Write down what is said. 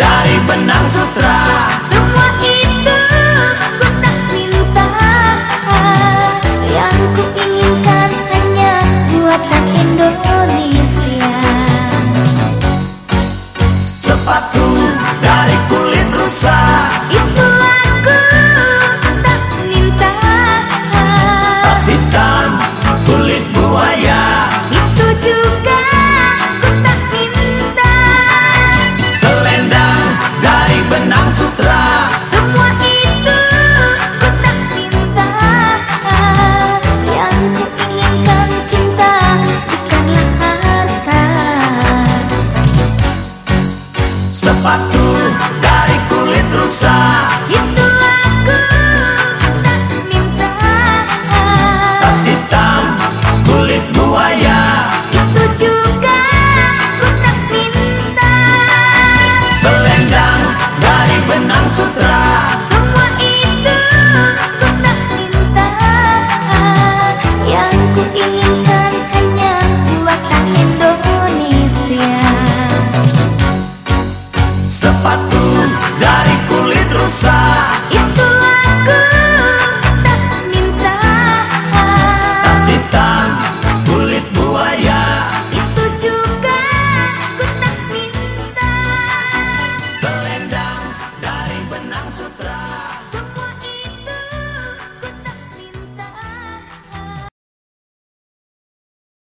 dari benang sutra. Semua kita Sepatu dari kulit rusa Itu aku tak minta Tas hitam kulit buah. sepatu dari kulit rusa itu